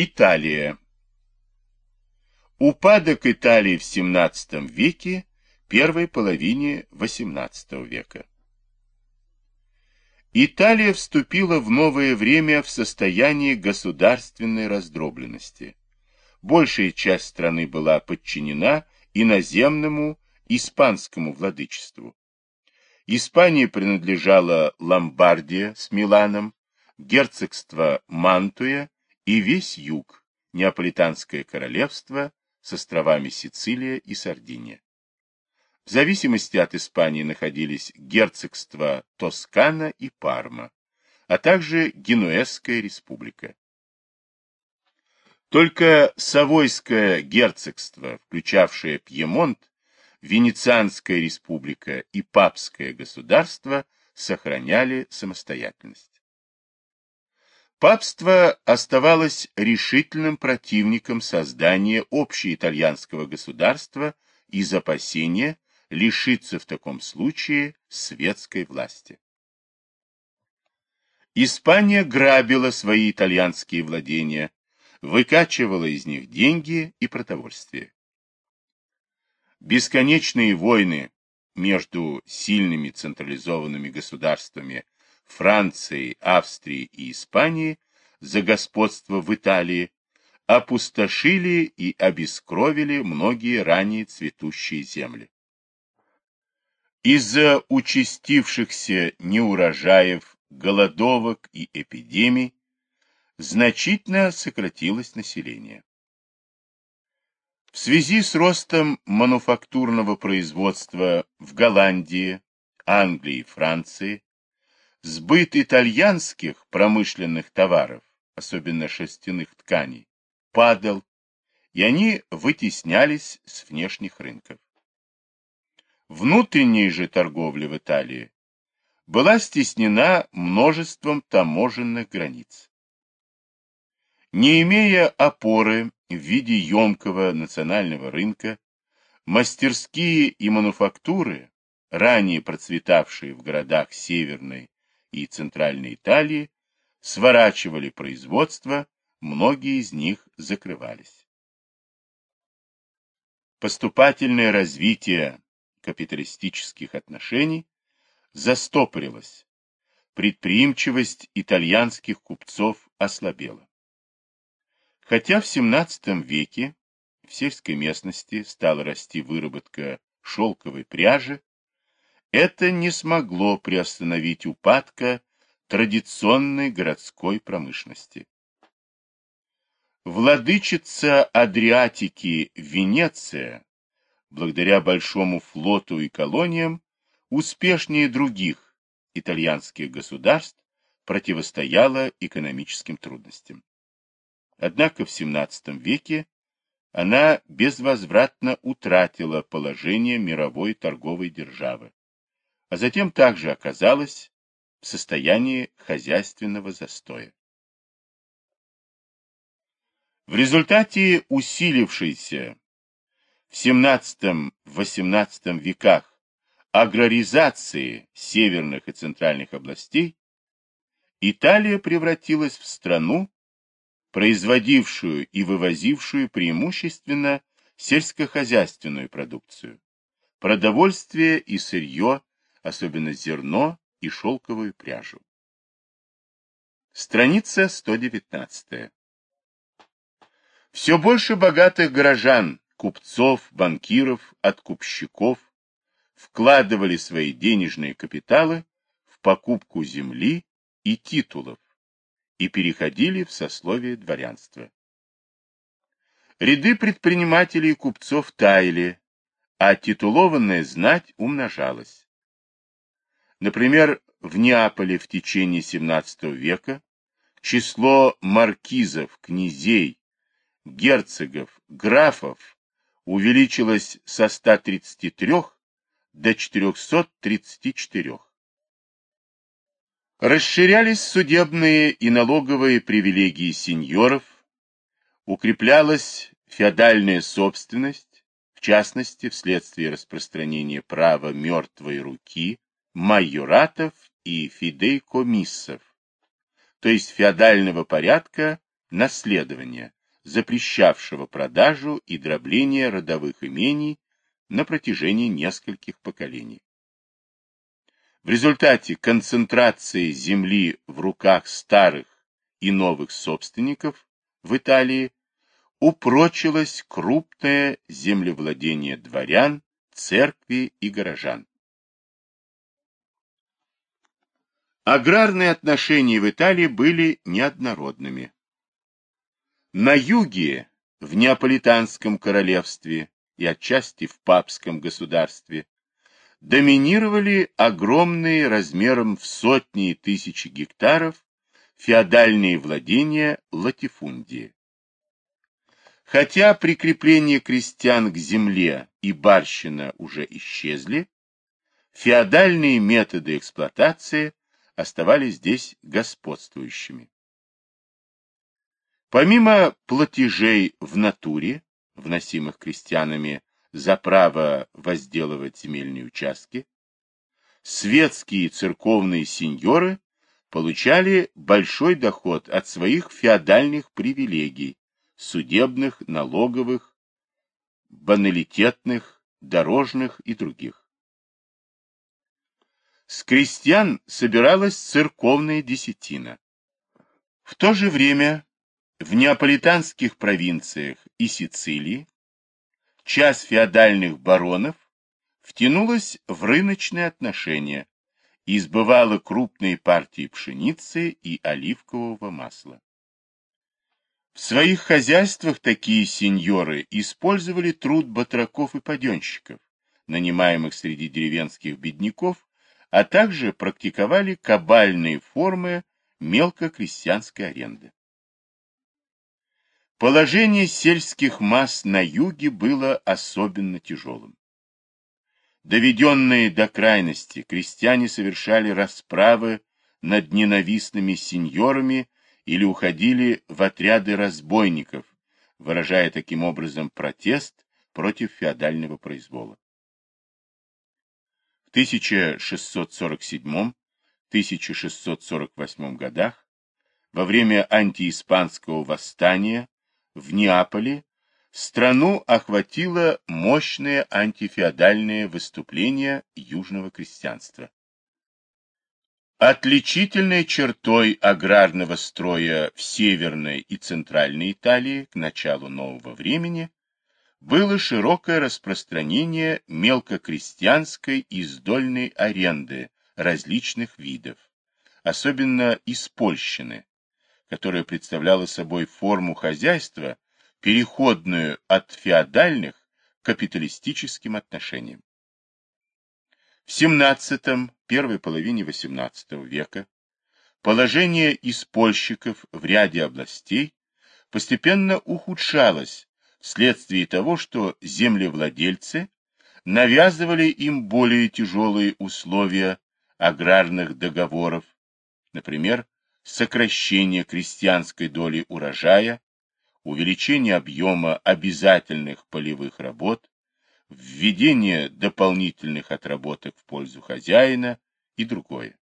Италия. Упадок Италии в XVII веке, первой половине XVIII века. Италия вступила в новое время в состояние государственной раздробленности. Большая часть страны была подчинена иноземному испанскому владычеству. Испании принадлежала Ломбардия с Миланом, герцогство Мантуя и весь юг, Неаполитанское королевство с островами Сицилия и Сардиния. В зависимости от Испании находились герцогства Тоскана и Парма, а также Генуэзская республика. Только Савойское герцогство, включавшее Пьемонт, Венецианская республика и папское государство сохраняли самостоятельность. Папство оставалось решительным противником создания общеитальянского государства из опасения лишиться в таком случае светской власти. Испания грабила свои итальянские владения, выкачивала из них деньги и продовольствие. Бесконечные войны между сильными централизованными государствами Францией, Австрией и Испанией за господство в Италии опустошили и обескровили многие ранее цветущие земли. Из-за участившихся неурожаев, голодовок и эпидемий значительно сократилось население. В связи с ростом мануфактурного производства в Голландии, Англии и Франции, сбыт итальянских промышленных товаров, особенно шерстяных тканей, падал, и они вытеснялись с внешних рынков. Внутренняя же торговля в Италии была стеснена множеством таможенных границ. Не имея опоры в виде емкого национального рынка, мастерские и мануфактуры, ранее процветавшие в городах Северной и Центральной Италии, сворачивали производство, многие из них закрывались. Поступательное развитие капиталистических отношений застопорилось, предприимчивость итальянских купцов ослабела. Хотя в XVII веке в сельской местности стала расти выработка шелковой пряжи, это не смогло приостановить упадка традиционной городской промышленности. Владычица Адриатики Венеция, благодаря большому флоту и колониям, успешнее других итальянских государств противостояла экономическим трудностям. Однако в XVII веке она безвозвратно утратила положение мировой торговой державы, а затем также оказалась в состоянии хозяйственного застоя. В результате усилившейся в XVII-XVIII веках аграризации северных и центральных областей Италия превратилась в страну, производившую и вывозившую преимущественно сельскохозяйственную продукцию, продовольствие и сырье, особенно зерно и шелковую пряжу. Страница 119. Все больше богатых горожан, купцов, банкиров, откупщиков вкладывали свои денежные капиталы в покупку земли и титулов, и переходили в сословие дворянства. Ряды предпринимателей и купцов таяли, а титулованная знать умножалась. Например, в Неаполе в течение XVII века число маркизов, князей, герцогов, графов увеличилось со 133 до 434. Расширялись судебные и налоговые привилегии сеньоров, укреплялась феодальная собственность, в частности, вследствие распространения права мертвой руки, майоратов и фидейкомиссов, то есть феодального порядка наследования, запрещавшего продажу и дробление родовых имений на протяжении нескольких поколений. В результате концентрации земли в руках старых и новых собственников в Италии упрочилось крупное землевладение дворян, церкви и горожан. Аграрные отношения в Италии были неоднородными. На юге, в Неаполитанском королевстве и отчасти в папском государстве, доминировали огромные размером в сотни и тысячи гектаров феодальные владения латифундии. Хотя прикрепление крестьян к земле и барщина уже исчезли, феодальные методы эксплуатации оставались здесь господствующими. Помимо платежей в натуре, вносимых крестьянами за право возделывать земельные участки, светские и церковные сеньоры получали большой доход от своих феодальных привилегий, судебных, налоговых, баналитетных, дорожных и других. С крестьян собиралась церковная десятина. В то же время в неаполитанских провинциях и Сицилии часть феодальных баронов втянулась в рыночные отношения и сбывала крупные партии пшеницы и оливкового масла. В своих хозяйствах такие сеньоры использовали труд батраков и паденщиков, нанимаемых среди деревенских бедняков, а также практиковали кабальные формы мелкокрестьянской аренды. Положение сельских масс на юге было особенно тяжелым. Доведенные до крайности, крестьяне совершали расправы над ненавистными сеньорами или уходили в отряды разбойников, выражая таким образом протест против феодального произвола. В 1647-1648 годах, во время антииспанского восстания, в Неаполе страну охватило мощное антифеодальное выступление южного крестьянства. Отличительной чертой аграрного строя в Северной и Центральной Италии к началу нового времени было широкое распространение мелкокрестьянской и издольной аренды различных видов, особенно из Польщины, которая представляла собой форму хозяйства, переходную от феодальных к капиталистическим отношениям. В XVII, первой половине XVIII века положение испольщиков в ряде областей постепенно ухудшалось вследствие того, что землевладельцы навязывали им более тяжелые условия аграрных договоров, например, сокращение крестьянской доли урожая, увеличение объема обязательных полевых работ, введение дополнительных отработок в пользу хозяина и другое.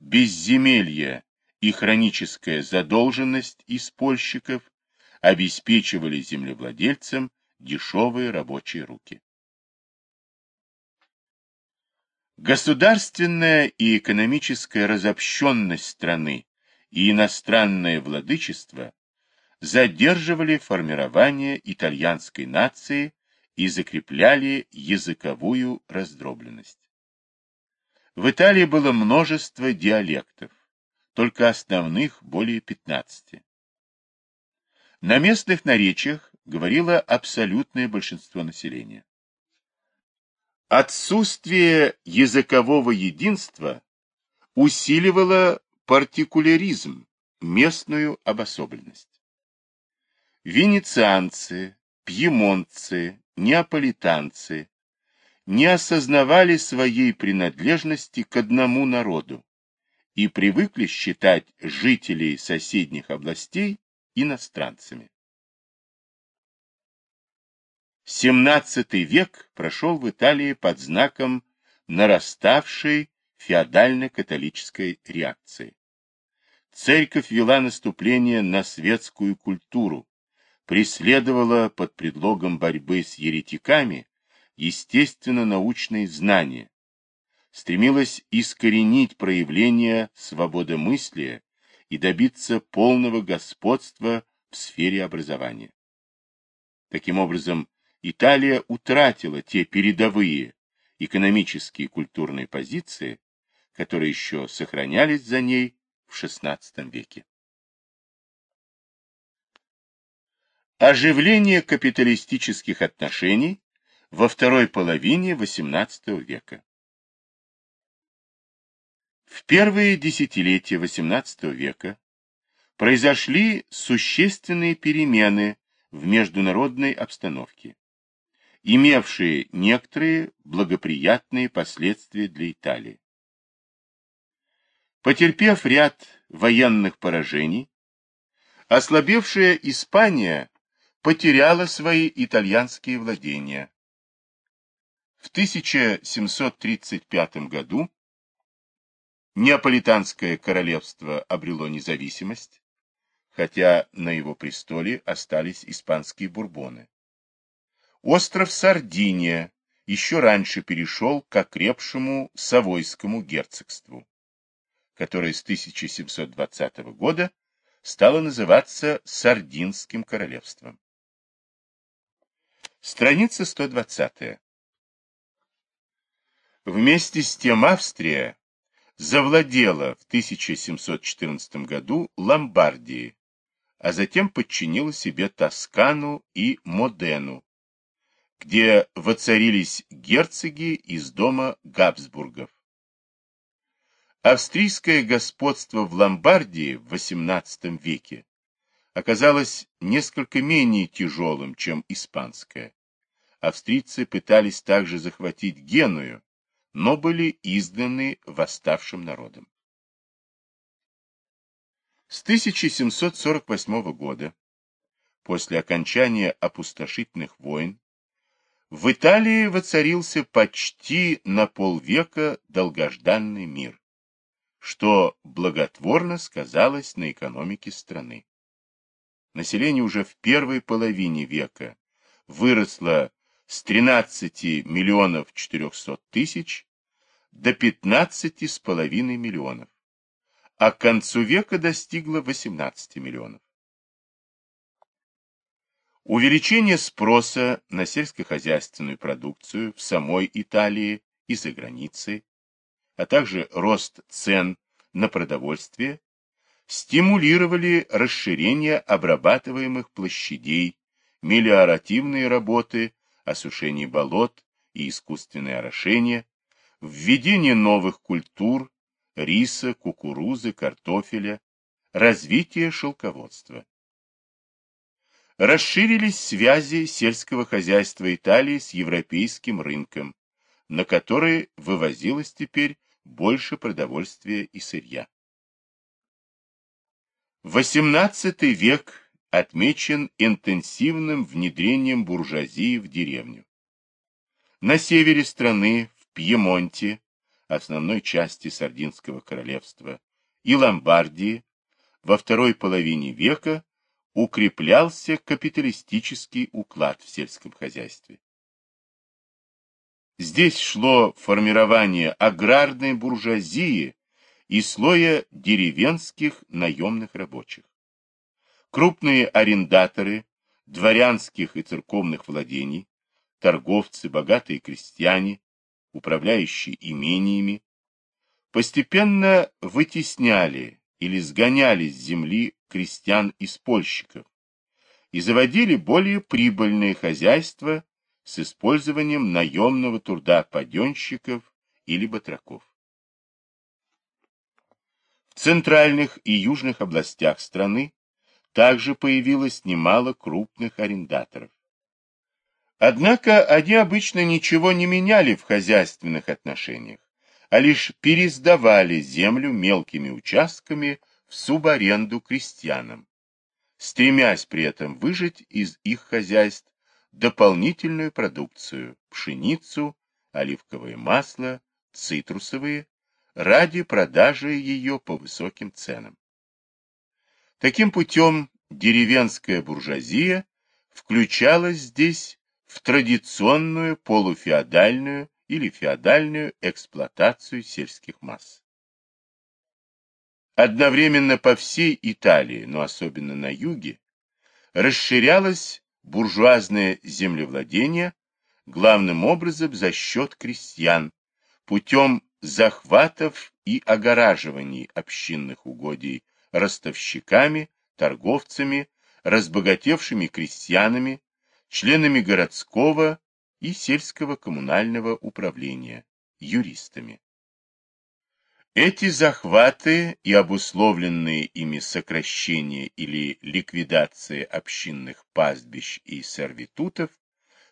Безземелье и хроническая задолженность испольщиков обеспечивали землевладельцам дешевые рабочие руки. Государственная и экономическая разобщенность страны и иностранное владычество задерживали формирование итальянской нации и закрепляли языковую раздробленность. В Италии было множество диалектов, только основных более 15. На местных наречиях говорило абсолютное большинство населения. Отсутствие языкового единства усиливало партикуляризм, местную обособленность. Венецианцы, пьемонтцы, неаполитанцы не осознавали своей принадлежности к одному народу и привыкли считать жителей соседних областей иностранцами. XVII век прошел в Италии под знаком нараставшей феодально-католической реакции. церковь вела наступление на светскую культуру, преследовала под предлогом борьбы с еретиками естественно-научные знания, стремилась искоренить проявление свободомыслия и добиться полного господства в сфере образования. Таким образом, Италия утратила те передовые экономические и культурные позиции, которые еще сохранялись за ней в XVI веке. Оживление капиталистических отношений во второй половине XVIII века. В первые десятилетия XVIII века произошли существенные перемены в международной обстановке, имевшие некоторые благоприятные последствия для Италии. Потерпев ряд военных поражений, ослабевшая Испания потеряла свои итальянские владения. В 1735 году Неаполитанское королевство обрело независимость, хотя на его престоле остались испанские бурбоны. Остров Сардиния еще раньше перешел к окрепшему Савойскому герцогству, которое с 1720 года стало называться Сардинским королевством. Страница 120. Вместе с тем Австрия завладела в 1714 году Ломбардией, а затем подчинила себе Тоскану и Модену, где воцарились герцоги из дома Габсбургов. Австрийское господство в Ломбардии в XVIII веке оказалось несколько менее тяжелым, чем испанское. Австрийцы пытались также захватить Геную, но были изгнаны восставшим народом. С 1748 года, после окончания опустошительных войн, в Италии воцарился почти на полвека долгожданный мир, что благотворно сказалось на экономике страны. Население уже в первой половине века выросло с 13 миллионов 400 тысяч до 15,5 миллионов, а к концу века достигло 18 миллионов. Увеличение спроса на сельскохозяйственную продукцию в самой Италии и за границей, а также рост цен на продовольствие стимулировали расширение обрабатываемых площадей, мелиоративные работы, осушение болот и искусственное орошение, введение новых культур, риса, кукурузы, картофеля, развитие шелководства. Расширились связи сельского хозяйства Италии с европейским рынком, на который вывозилось теперь больше продовольствия и сырья. XVIII век отмечен интенсивным внедрением буржуазии в деревню. На севере страны Пьемонте, основной части Сардинского королевства, и Ломбардии во второй половине века укреплялся капиталистический уклад в сельском хозяйстве. Здесь шло формирование аграрной буржуазии и слоя деревенских наемных рабочих. Крупные арендаторы дворянских и церковных владений, торговцы, богатые крестьяне, управляющие имениями, постепенно вытесняли или сгоняли с земли крестьян и спольщиков и заводили более прибыльные хозяйства с использованием наемного труда паденщиков или батраков. В центральных и южных областях страны также появилось немало крупных арендаторов. Однако они обычно ничего не меняли в хозяйственных отношениях, а лишь пересдавали землю мелкими участками в субаренду крестьянам, стремясь при этом выжать из их хозяйств дополнительную продукцию – пшеницу, оливковое масло, цитрусовые, ради продажи ее по высоким ценам. Таким путем деревенская буржуазия включалась здесь в традиционную полуфеодальную или феодальную эксплуатацию сельских масс. Одновременно по всей Италии, но особенно на юге, расширялось буржуазное землевладение, главным образом за счет крестьян, путем захватов и огораживаний общинных угодий ростовщиками, торговцами, разбогатевшими крестьянами, членами городского и сельского коммунального управления, юристами. Эти захваты и обусловленные ими сокращение или ликвидация общинных пастбищ и сервитутов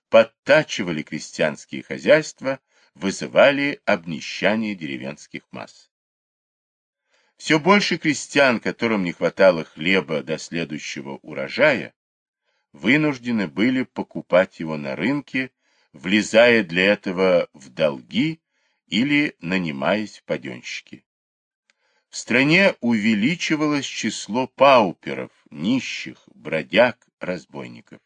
подтачивали крестьянские хозяйства, вызывали обнищание деревенских масс. Все больше крестьян, которым не хватало хлеба до следующего урожая, вынуждены были покупать его на рынке, влезая для этого в долги или нанимаясь в паденщики. В стране увеличивалось число пауперов, нищих, бродяг, разбойников.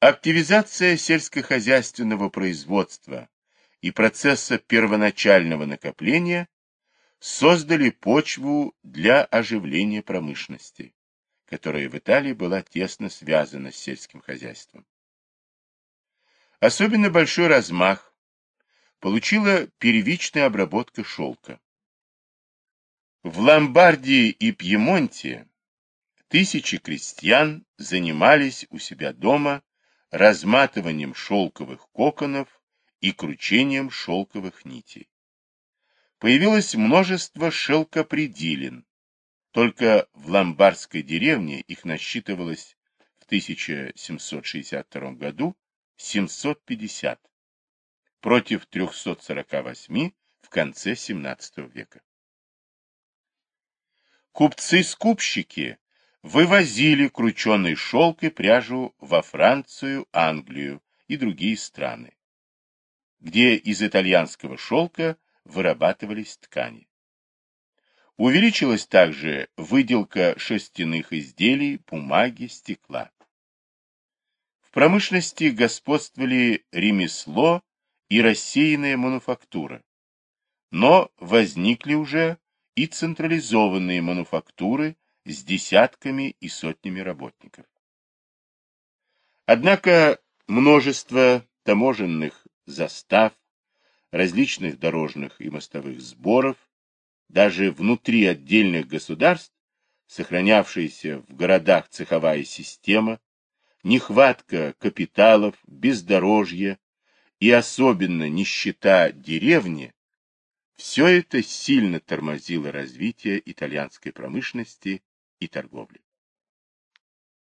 Активизация сельскохозяйственного производства и процесса первоначального накопления создали почву для оживления промышленности, которая в Италии была тесно связана с сельским хозяйством. Особенно большой размах получила первичная обработка шелка. В Ломбардии и Пьемонте тысячи крестьян занимались у себя дома разматыванием шелковых коконов и кручением шелковых нитей. Появилось множество шелкопредилин. Только в ломбардской деревне их насчитывалось в 1762 году 750 против 348 в конце XVII века. Купцы-скупщики вывозили крученый шелк и пряжу во Францию, Англию и другие страны, где из итальянского шелка вырабатывались ткани. Увеличилась также выделка шерстяных изделий, бумаги, стекла промышленности господствовали ремесло и рассеянная мануфактура, но возникли уже и централизованные мануфактуры с десятками и сотнями работников. Однако множество таможенных застав, различных дорожных и мостовых сборов, даже внутри отдельных государств, сохранявшаяся в городах цеховая система, нехватка капиталов, бездорожье и особенно нищета деревни, все это сильно тормозило развитие итальянской промышленности и торговли.